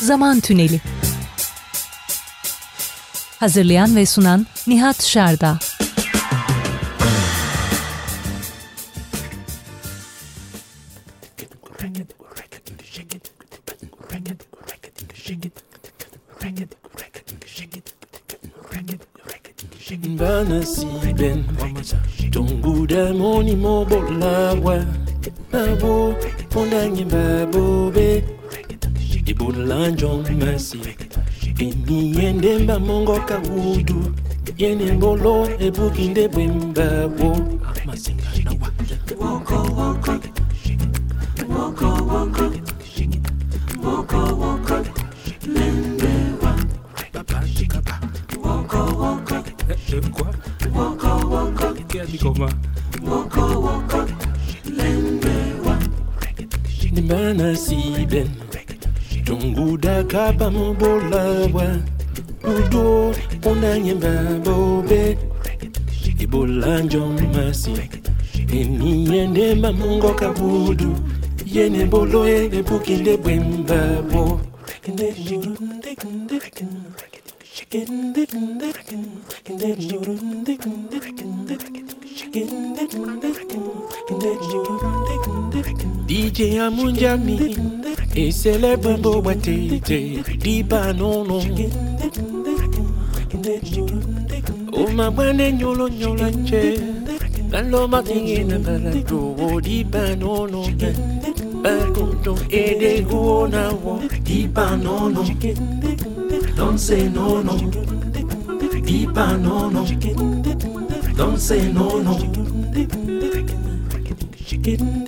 Zaman Tüneli. Hazırlayan ve sunan Nihat Şerda. Ben esibin Tungu demoni mo bola we Bebo, ponengi bebo Ibula njong masi Eni yende mba mongo ka wudu Yene mbolo ebukinde bwemba wo kabudu yene bolo ele bukinde bwemba bo DJ Amunjami e celebre bo batete di banono o mabane nyolo nyolanche Bello matingina bella oh, tuo di banono oh, Bel conto e eh, de guona oh, wo di banono Don se nono Di banono Don se nono Chicken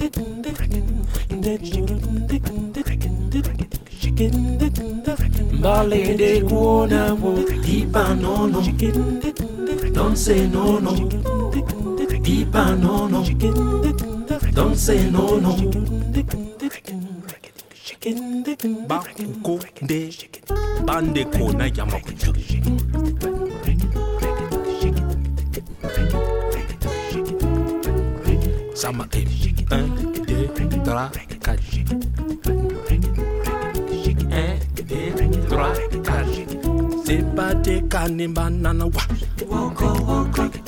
Bale de guona wo di banono Don se nono pipa no no. Danse no no. Bakuko de bandeko na yamakutu sama e, e un deux trois quatre un deux trois quatre c'est pas des canibales nana wa. Woko woko.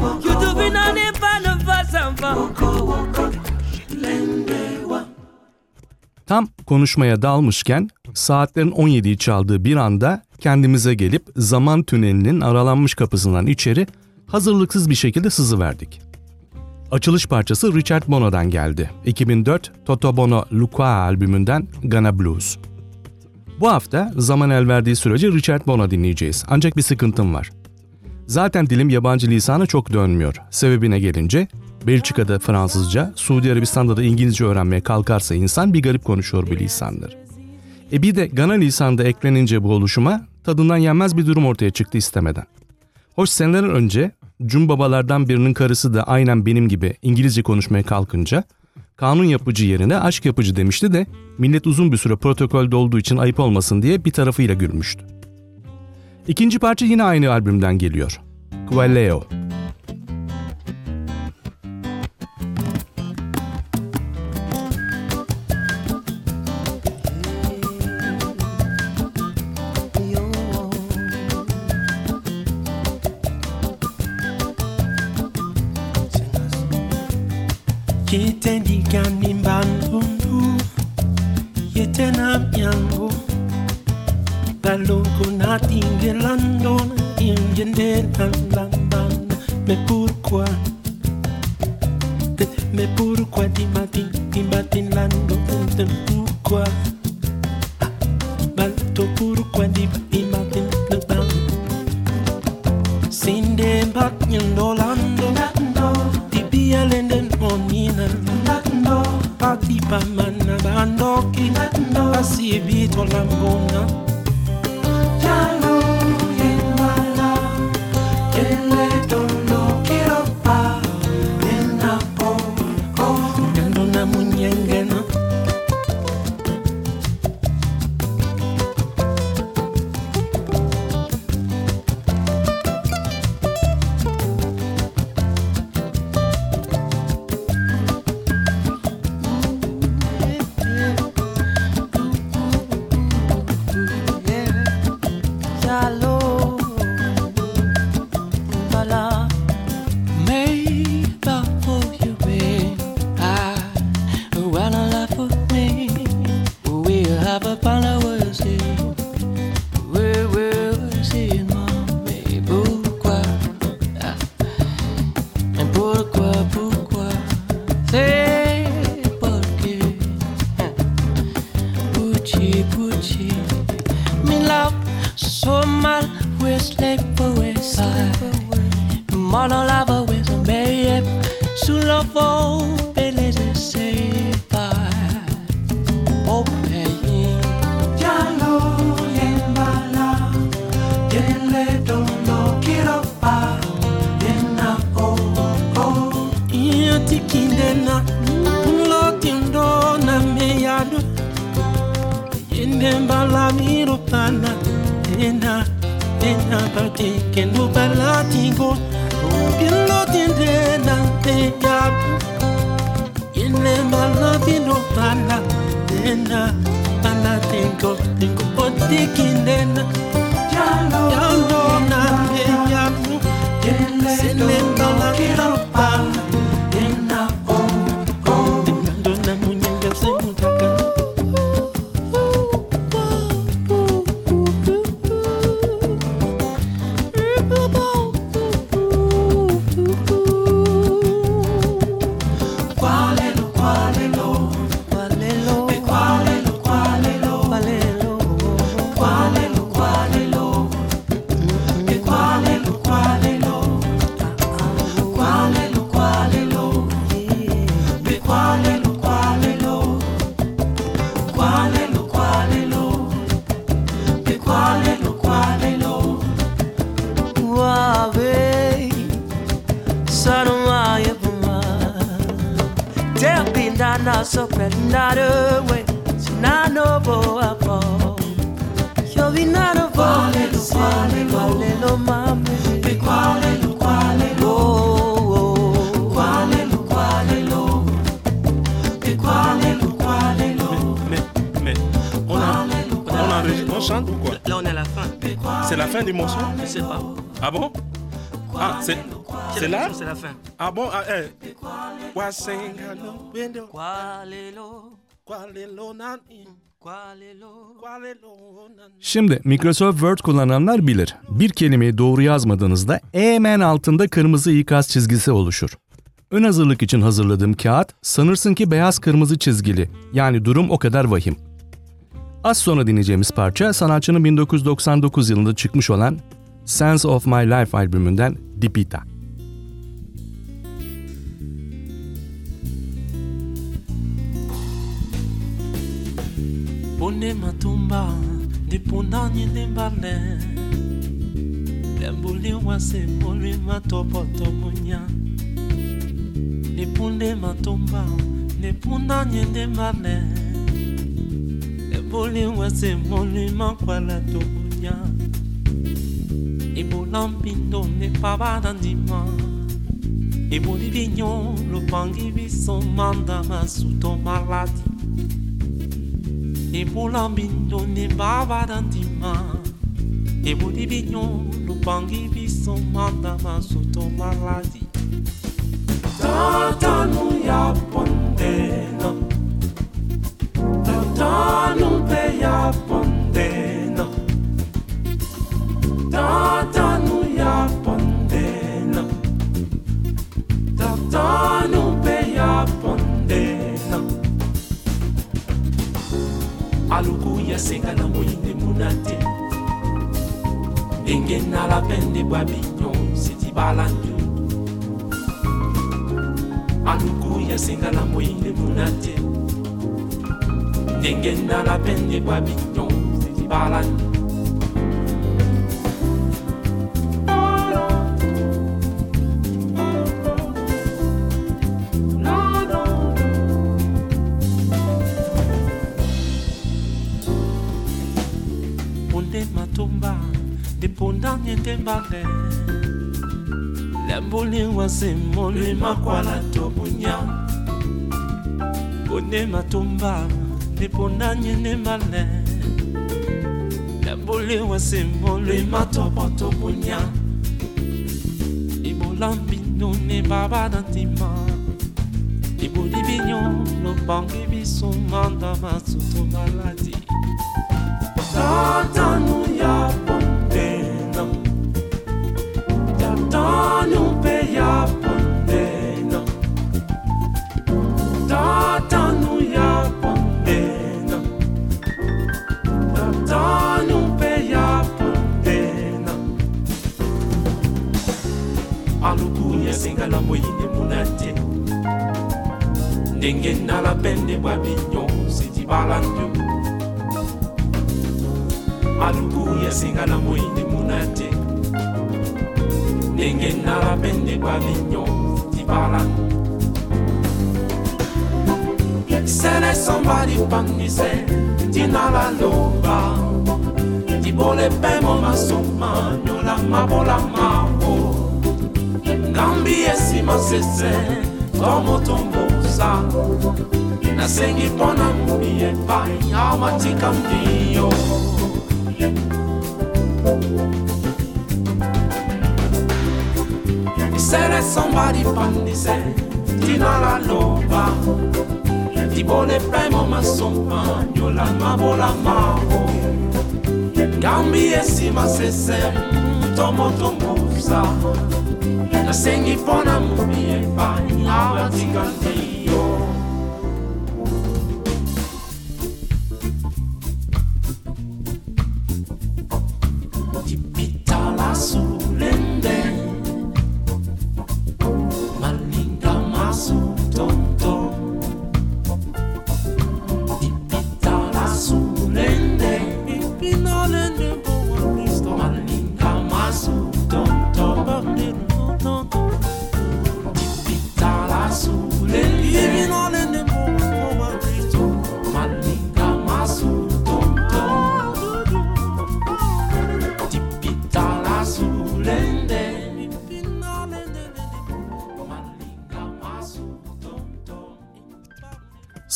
YouTube na ni pano fasampa. Tam konuşmaya dalmışken saatlerin 17'yi çaldığı bir anda kendimize gelip zaman tünelinin aralanmış kapısından içeri hazırlıksız bir şekilde sızıverdik. Açılış parçası Richard Bono'dan geldi. 2004 Toto Bono Luca albümünden Gana Blues. Bu hafta zaman el verdiği sürece Richard Bono dinleyeceğiz. Ancak bir sıkıntım var. Zaten dilim yabancı lisana çok dönmüyor. Sebebine gelince Belçika'da Fransızca, Suudi Arabistan'da da İngilizce öğrenmeye kalkarsa insan bir garip konuşuyor bu lisandır. E bir de Gana lisanı da eklenince bu oluşuma tadından yenmez bir durum ortaya çıktı istemeden. Hoş seneler önce Cum babalardan birinin karısı da aynen benim gibi İngilizce konuşmaya kalkınca kanun yapıcı yerine aşk yapıcı demişti de millet uzun bir süre protokolde olduğu için ayıp olmasın diye bir tarafıyla gülmüştü. İkinci parça yine aynı albümden geliyor. Qualeo. Baloko natin gelandon Ingen vetan landan Me pourquoi Me pourquoi Timbatin timbatin lando Tem pourquoi Balto pourquoi Timbatin landan Sinde bat nyen dolando Tibi alenden onina Pati pamana bandoki Asi ebito lambona Pati 사랑 Ah la fin. Ah bon ah, eh. Şimdi Microsoft Word kullananlar bilir. Bir kelimeyi doğru yazmadığınızda hemen altında kırmızı ikaz çizgisi oluşur. Ön hazırlık için hazırladığım kağıt sanırsın ki beyaz kırmızı çizgili. Yani durum o kadar vahim. Az sonra dinleyeceğimiz parça sanatçının 1999 yılında çıkmış olan Sense of My Life albümünden Dipita. pone matumba ndipuna nyini mbale ndembuliwa sembuli matopoto munya ndipunde matumba ndipuna nyini mbale ndembuliwa sembuli makwala tomunya ibula mpindo ndipabada ndima ibuli vinyo lupangi visomanda masuto maladi Ibulampindo ne pavadandima Ibulivignon lo pangi biso manda masuto maladi Tata nu ya pondena Tata nu pe yasenga na moyinde mona te. Ndenge na lapende bwa binyo seti balangi aluku yasenga na moyinde mona te. Ndenge na bwa binyo mbale lembuli wasimo lwe makwala tobunya bonde matumba de pondanye de mbale lembuli wasimo lwe matobo tobunya ibolambino ne baba dantima iboli binyo lopangi biso manda masuto maladi nalapende bwa binyo sitibalandio aluku yasinga moyinde munate ndenge nalapende tinala loba. Tibole pemo masoma nyola mabola mabo ngambi esima sese tomotombosa nasengi mpo na ngumi epai amatika mbiyo lisere somba lipandise tina laloba libole primo masomba yolama bolamao ngambi esima sese tomotombuza nasengi mpo na ngumi epai amatika mbiyo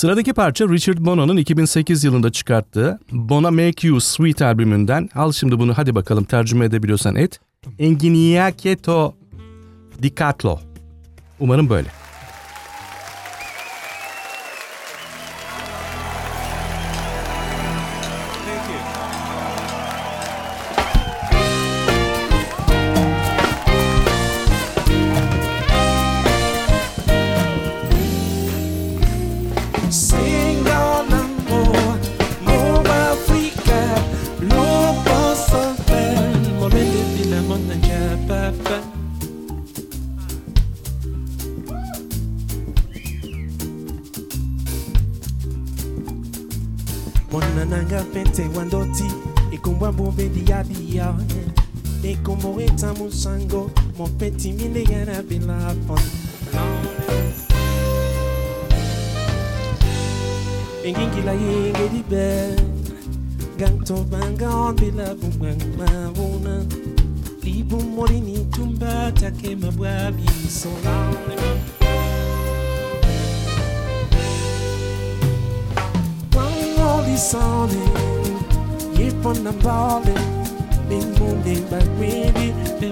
Sıradaki parça Richard Bono'nun 2008 yılında çıkarttığı Bona Make You Sweet albümünden. Al şimdi bunu hadi bakalım tercüme edebiliyorsan et. Enginiaketo Dicatlo. Umarım böyle.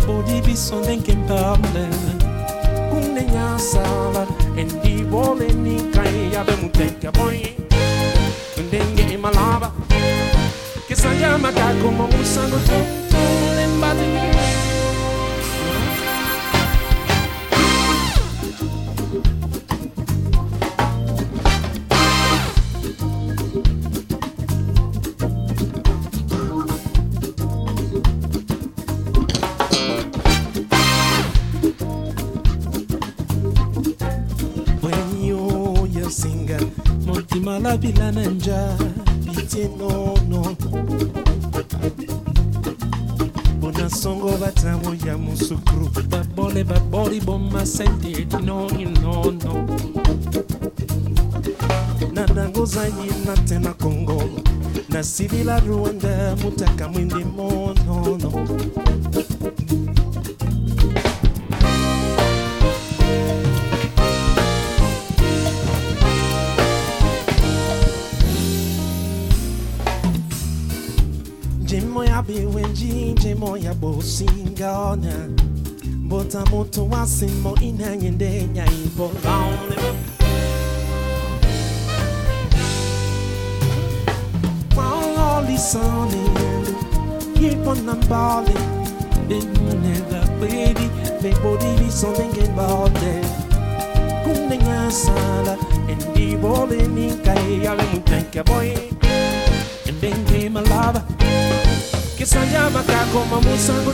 Bin body bi sonen kempable Kunde nyasala Endi bole ni kai Yabe mutenka boy. Ndenge malaba kisanyama kako mamusango lembazi no no. Bona songo batamo ya musukru Babole babori bomba sente No no no. Nanango zanyi na tena Kongo. Na sivila Rwanda mutaka mwindi wasimo inanyende nyaibo Lonely listening Keep on and balling you never baby Make body be something about it Kuninga sala the balling in kaya Yale mu thank you boy. And then came a lava Kisanya makako mamusango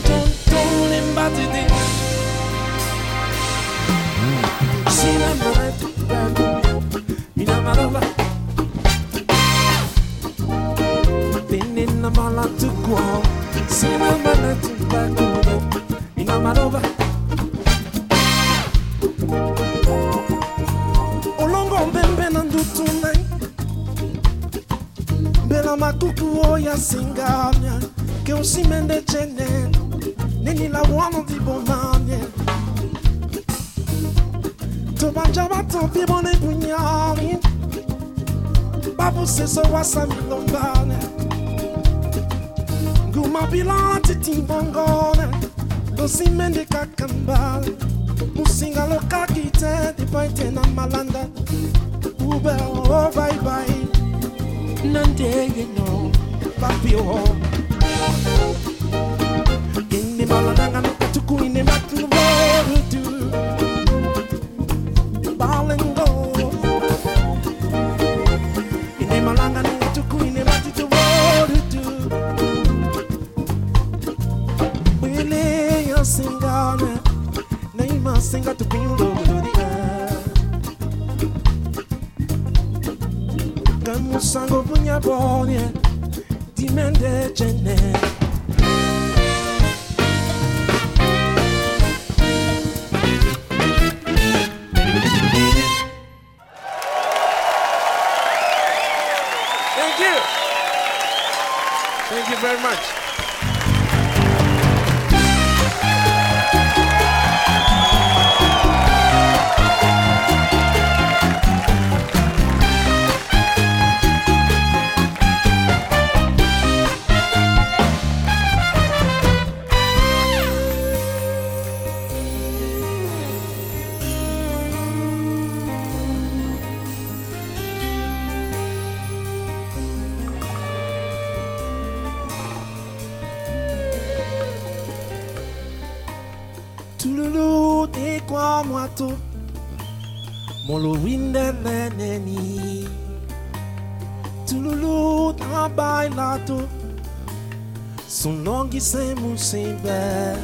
se musimbe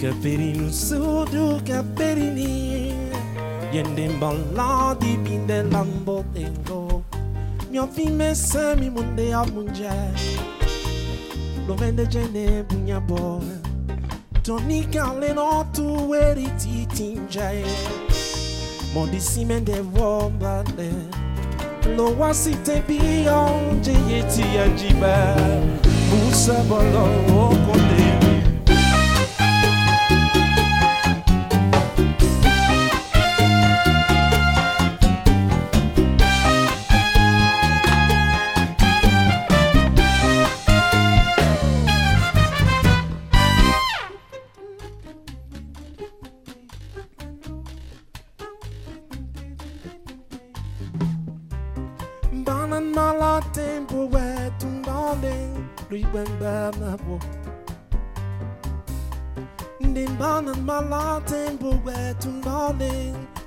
Caperino sudu caperini Yende mbala di binde lambo tengo. Mio fime se mi munde a munje Lo vende gene bunya boy Tonika le no tu eri ti tinjaye Mondi simen de wombale Lo wasi te biyon je yeti ajiba Musa bolo okonde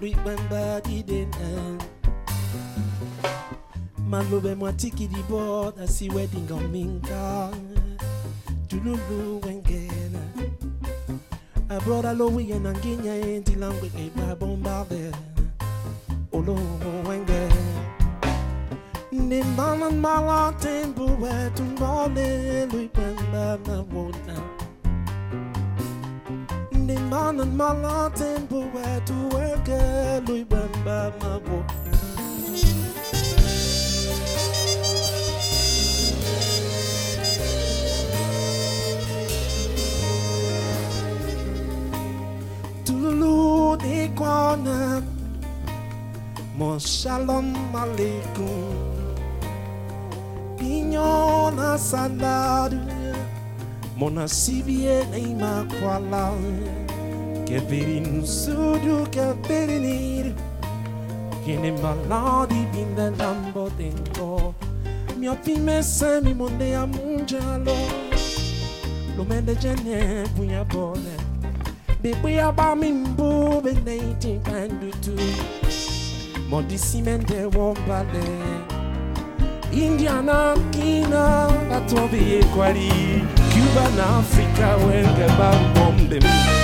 Lui bamba di den Malobe mwatiki di board Asi wedding on minka Tululu wengena Abroda lo we en anginya enti langwe e babombarde Olo oh, wengena Nimbana mala tempo wetu mbale lui pemba Manan malanten pou wè tou wè ke Lui bèm bè mè pou Toulou ni kwanan Mon shalom malikou Pignon na saladu Mon asibye ni makwala Keberin sudu keberinir. Kene maladi binde lambo tengo. Mio pime se mi monde a munjalo. Lo mende jene punya bone. De puya ba mi mbu be neiti pandu tu. Modi simente wombale. Indiana kina atobi ekwari. Cuba na Africa wenge ba bombe.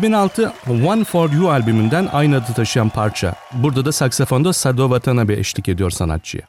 2006 One For You albümünden aynı adı taşıyan parça. Burada da saksafonda Sado Watanabe eşlik ediyor sanatçıya.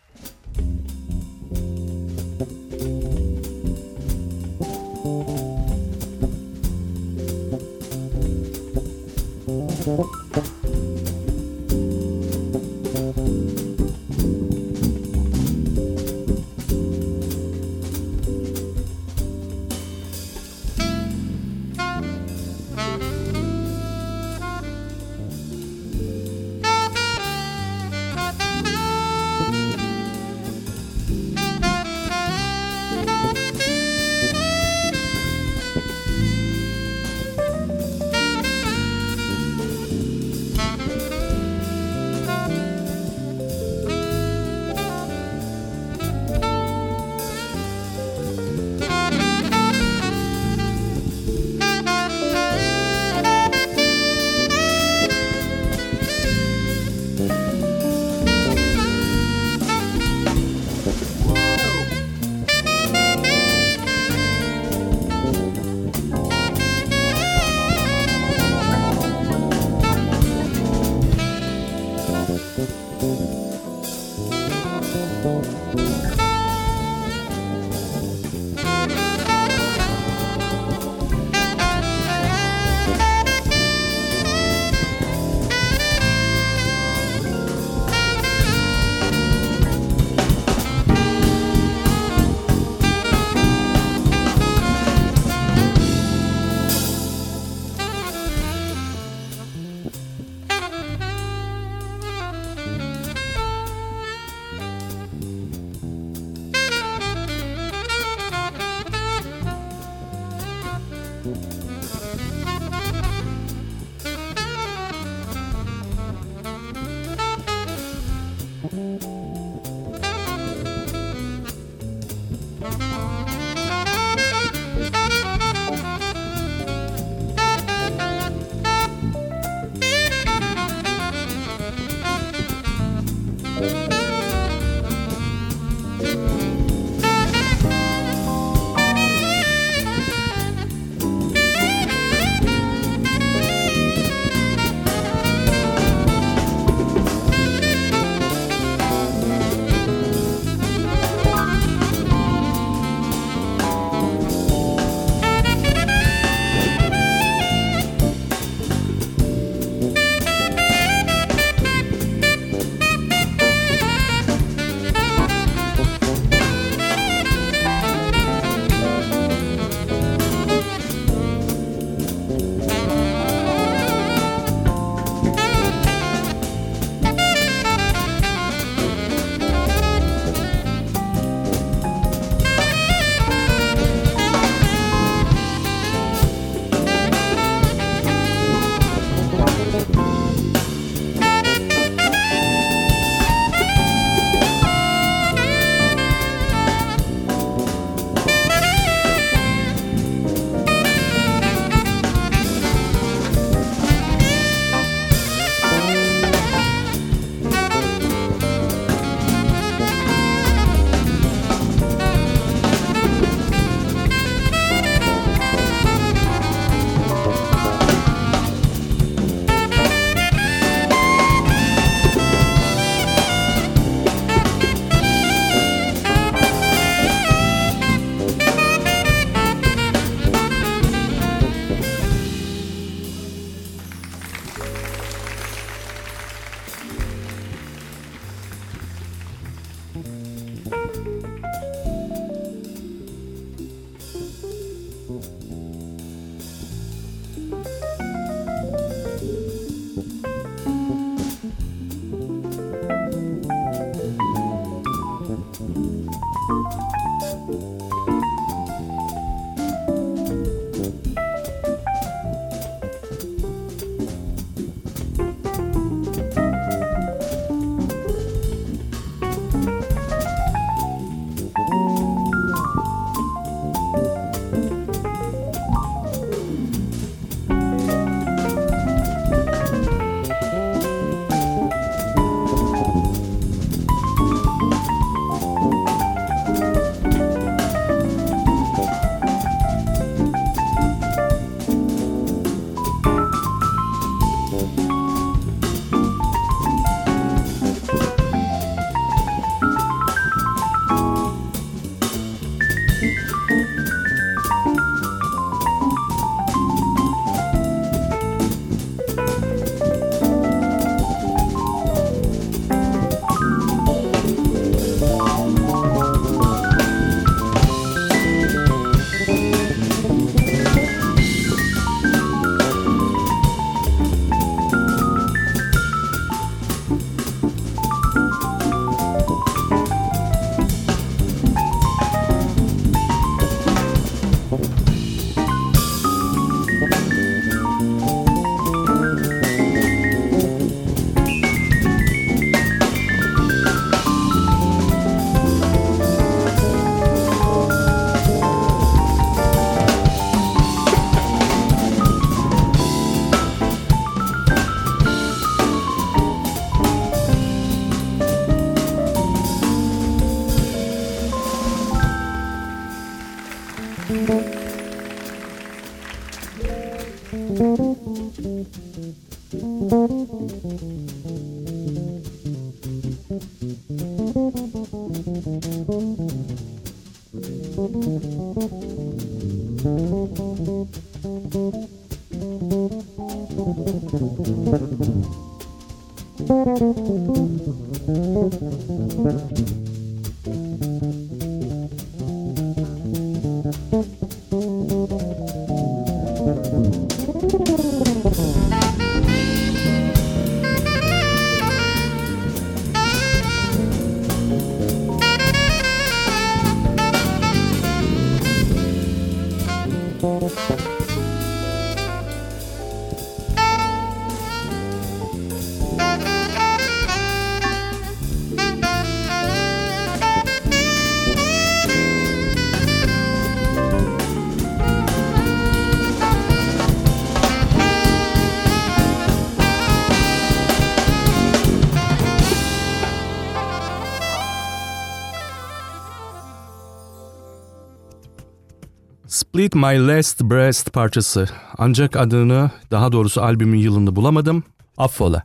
Bleed My Last Breast parçası. Ancak adını, daha doğrusu albümün yılını bulamadım. Affola.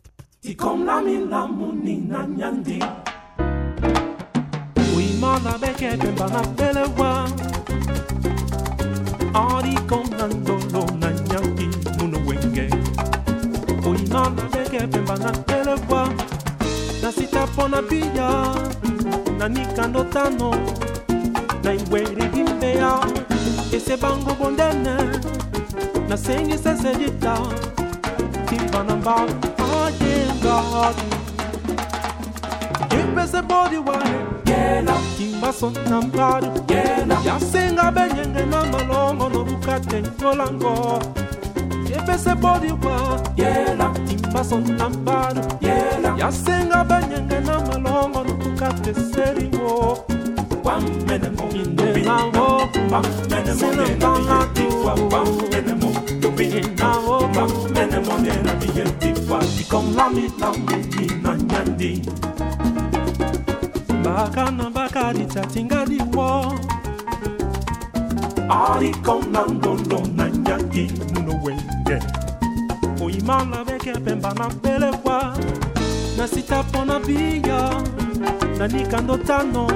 na nikando tano na iwereli mbeya Ese bango bondene Na sengi sesejita Timba na mbao God. Give us a body wine, yela. Timba son nambado, yela. Ya senga benyenge na malongo no bukate ngolango. Give us a body wine, yela. Timba son nambado, yela. Ya senga benyenge na malongo no bukate seringo. Bakana bakadi tatingadi wo Ari kon nangolo nanyaki nuno wenge Oimana beke pemba na belekwa Nasita pona biya Nanikando tano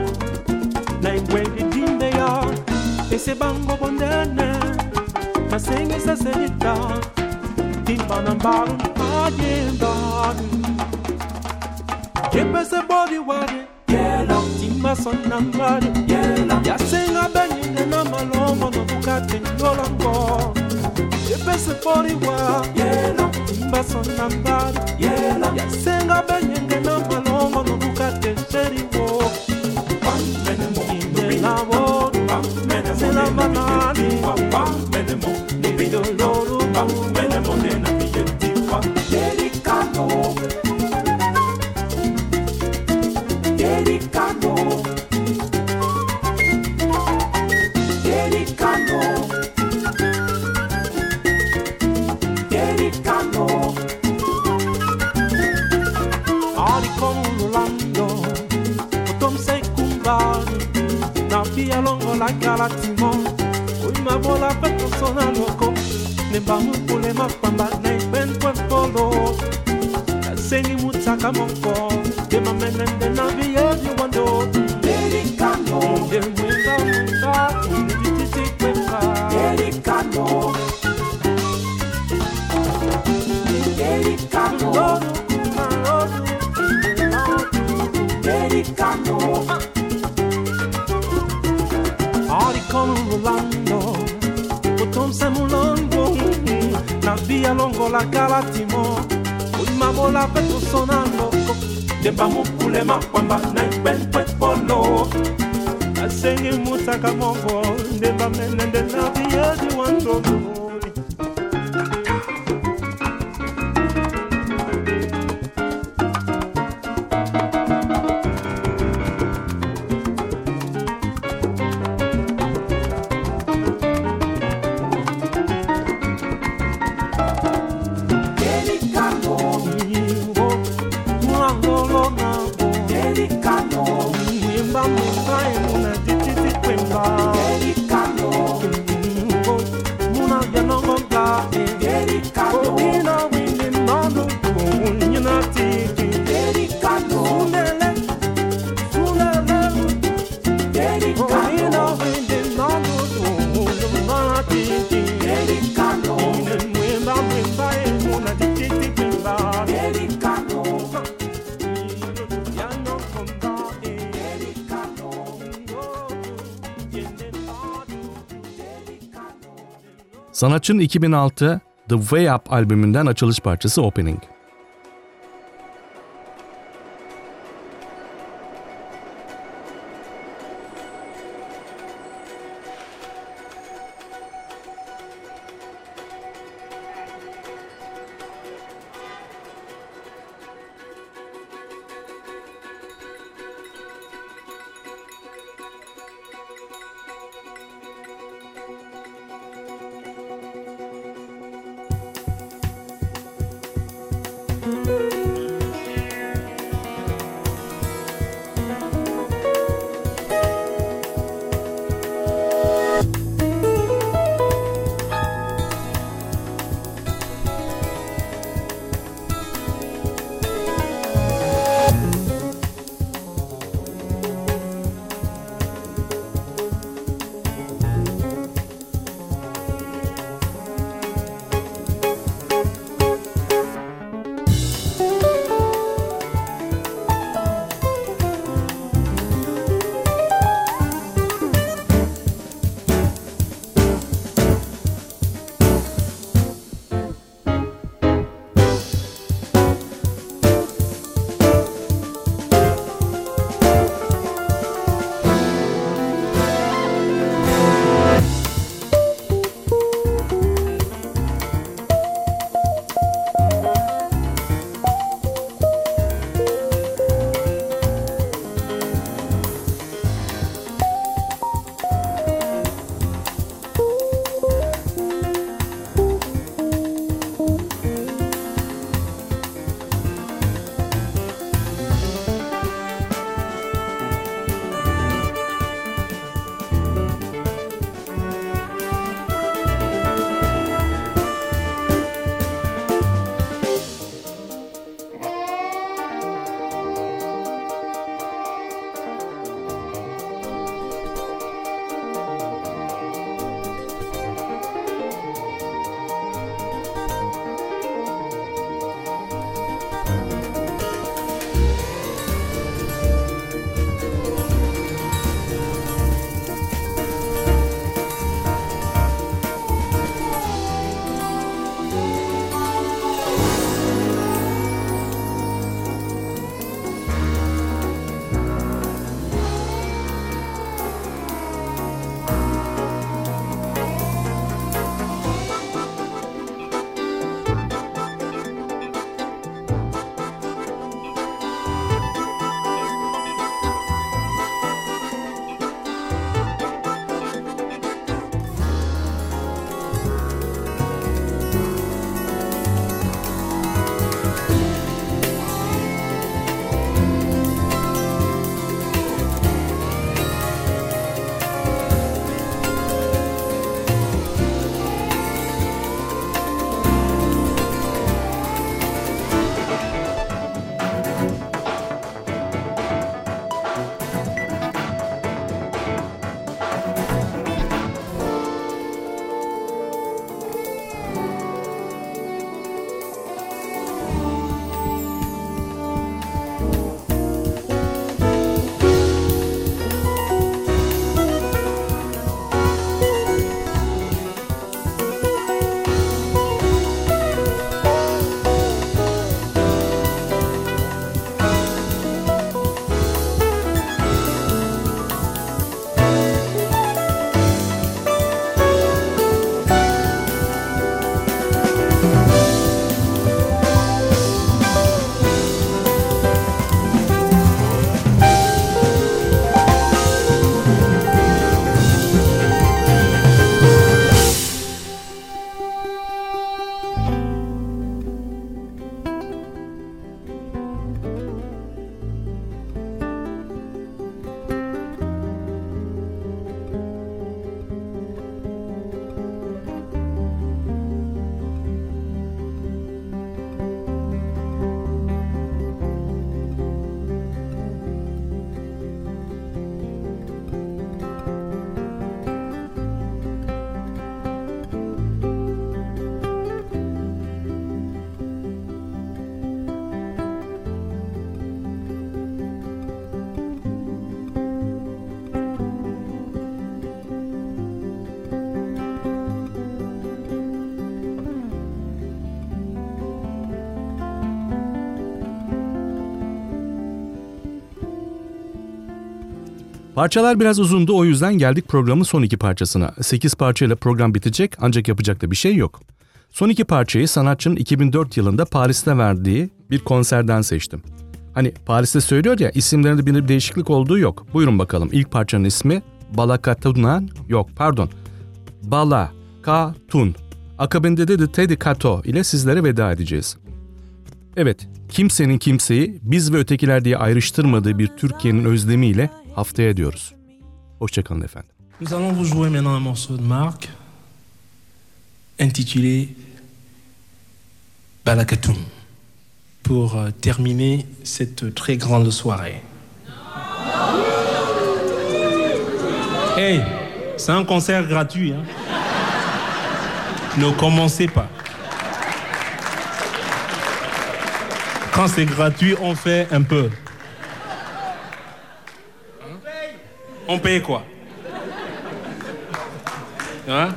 tano na ingwedi dimbe ya ese bango bondene masengisa senita. Timba na mbaru ajendani kepese body wade yela timba sonna mbari yela yasenga benyinde na malongo no bukate nyolango kepese body wa yela timba sonna mbari yela yasenga benyinde na malongo no Sanatçının 2006 The Way Up albümünden açılış parçası Opening. Parçalar biraz uzundu o yüzden geldik programın son iki parçasına. 8 parçayla program bitecek ancak yapacak da bir şey yok. Son iki parçayı sanatçının 2004 yılında Paris'te verdiği bir konserden seçtim. Hani Paris'te söylüyor ya isimlerinde bir değişiklik olduğu yok. Buyurun bakalım ilk parçanın ismi Balakatunan yok pardon Bala Katun. Akabinde de Teddy Kato ile sizlere veda edeceğiz. Evet, kimsenin kimseyi biz ve ötekiler diye ayrıştırmadığı bir Türkiye'nin özlemiyle haftaya diyoruz. Hoşçakalın efendim. Nous allons vous jouer maintenant un morceau de Marc intitulé Balakatoum pour euh, terminer cette très grande soirée. Hey, c'est un concert gratuit. hein. Ne commencez pas. C'est gratuit, on fait un peu. On paye quoi? Hein?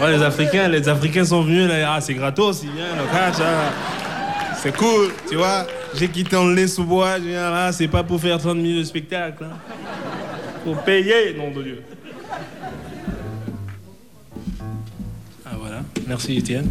Les Africains, les Africains sont venus là, ah c'est gratos, ils viennent, ah, c'est cool, tu vois. J'ai quitté en lait sous bois, c'est pas pour faire 30 minutes de spectacle. Hein. Faut payer, nom de Dieu. Ah voilà, merci Étienne.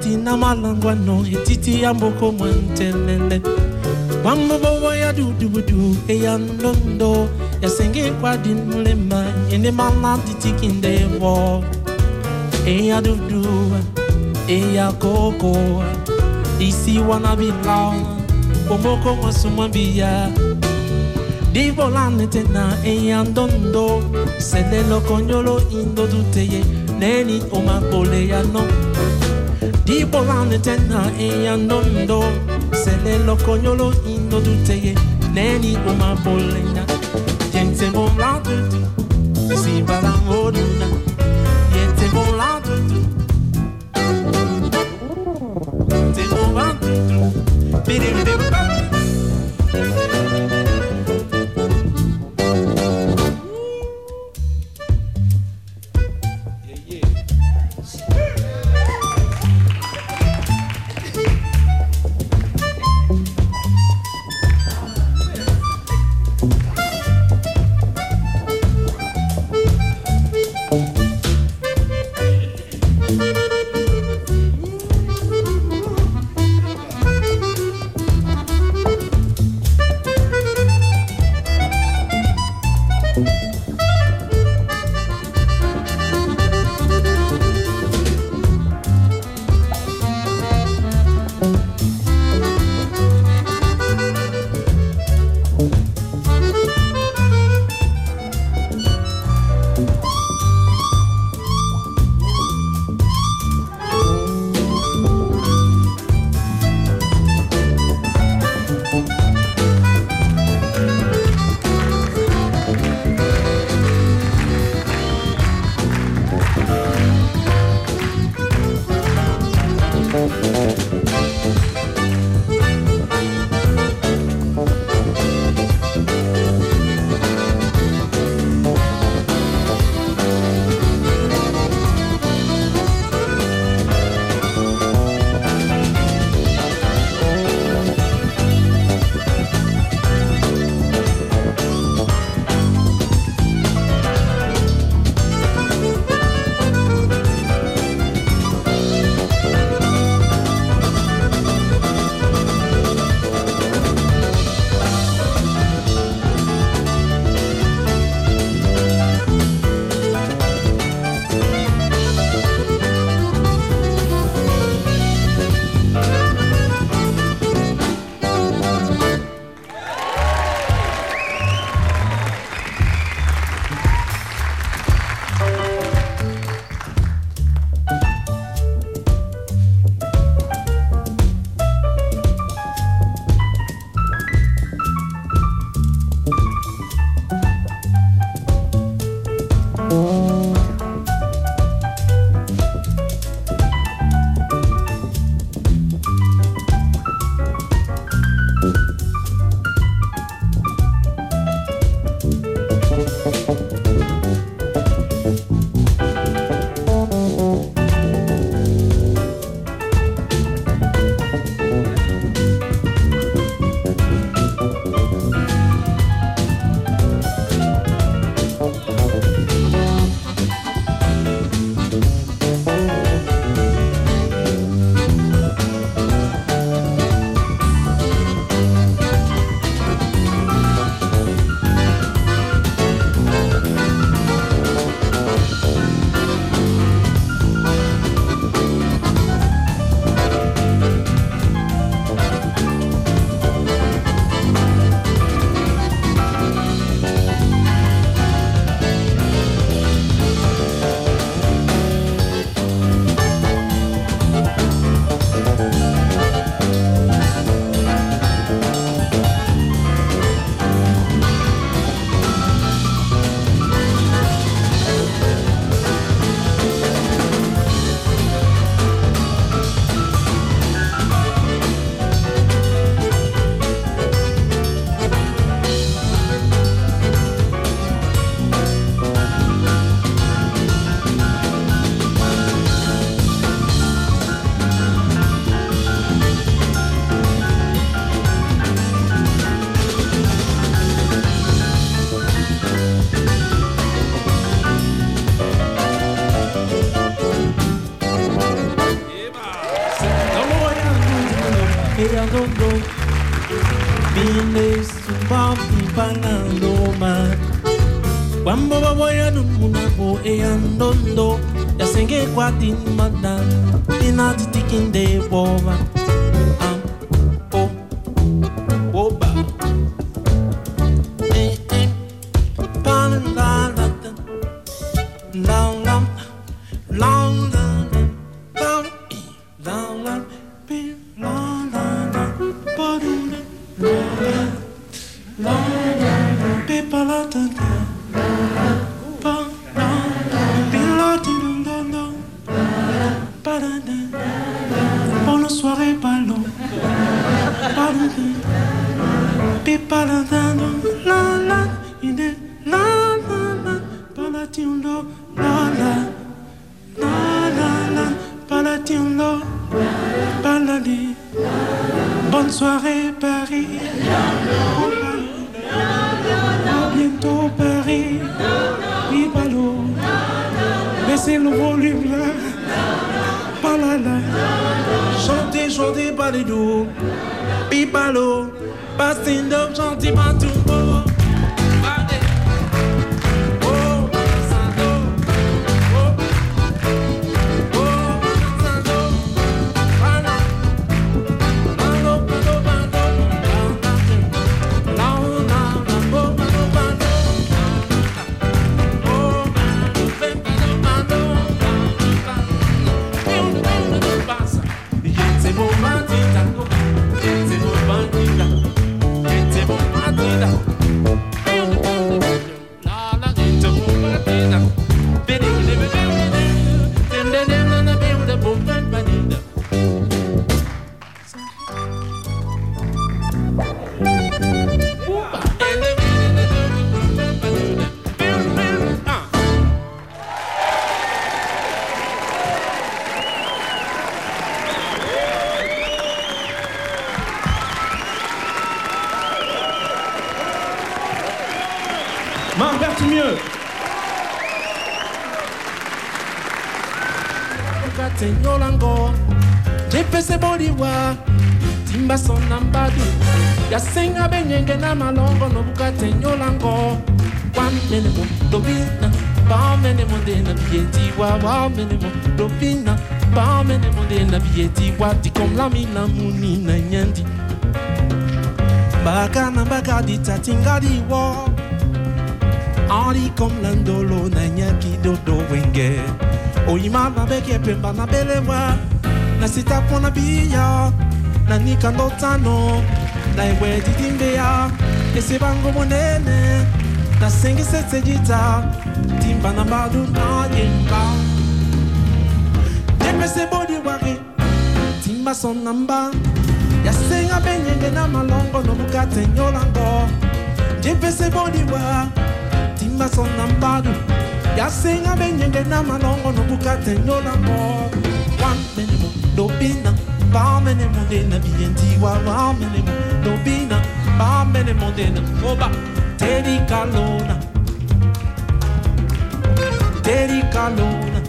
kwati na malangwano etiti ya mboko mwantelele. Wambobobo ya dudubudu eya ndondo. Yasenge kwadi mulema ene mala titikindebo eya dudu eya koko. Isi wana wanabila omoko mwasumwambiya dibolane tena eya ndondo. Selelo konyolo indo duteye neni omabole ya no dibolane tena eya ndondo selelo konyolo indo duteye neni omabole ya yente si bala moduna yente bon la dudu soirée Paris. Bientôt Paris. Oui ballot Baissez le volume là. Pas là là. Chantez, chantez pas les dos Pipalo Passing up, chantez pas tout bamene mo de na bietiwa, wamene mo dobina, bamene mo de na bietiwa, tikom la mina muni na nyandi. Baka na baka di tatingadi wo, Henri comme landolo na nyaki dodo wenge. Oyima mabe kepemba na belewa na sita pona biya na nikando tano na ewe didimbeya ese bango monene na sengi setse jita timba na mbadu na yemba jepese bodi wake timba son namba. Yasenga benyenge na malongo no bukate nyolango. Jepese bodi wa timba son nambadu yasenga benyenge na malongo no bukate nyolango. Wamenemo dobina bamenemo de na bientiwa wamenemo dobina bamenemo de na oba teri kalona teri kalona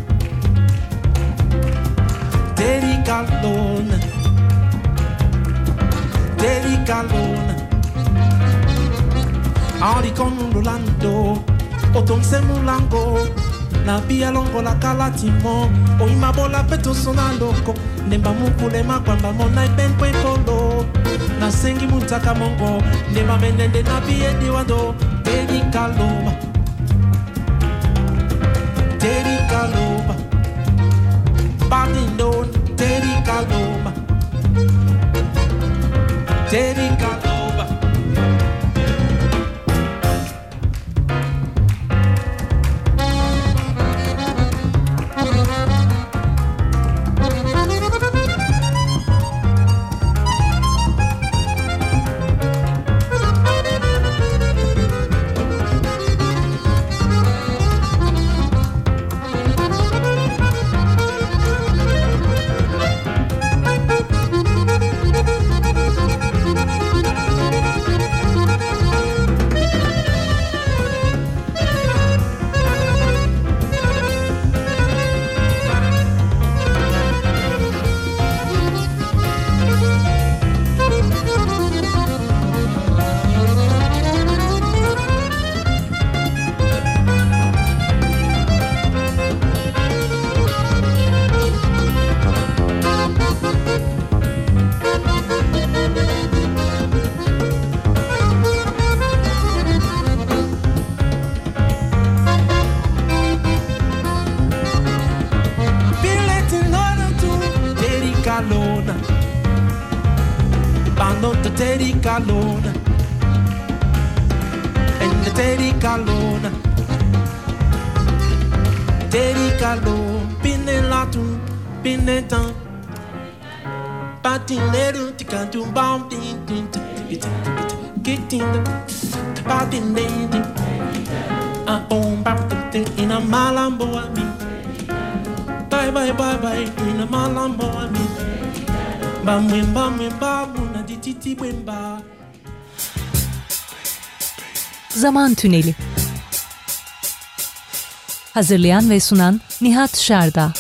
teri kalona teri kalona Ari con Rolando Otomse mulango Na bia longo la kala timo Oima bola peto sona loko Nemba mukule makwamba mona polo Na sengi muntaka mongo Nemba menende na bie diwando Teri kaloma Badindon Teri kaloma Teri kaloma mwemba mwemba buna dititi bwemba. Zaman Tüneli Hazırlayan ve sunan Nihat Şerda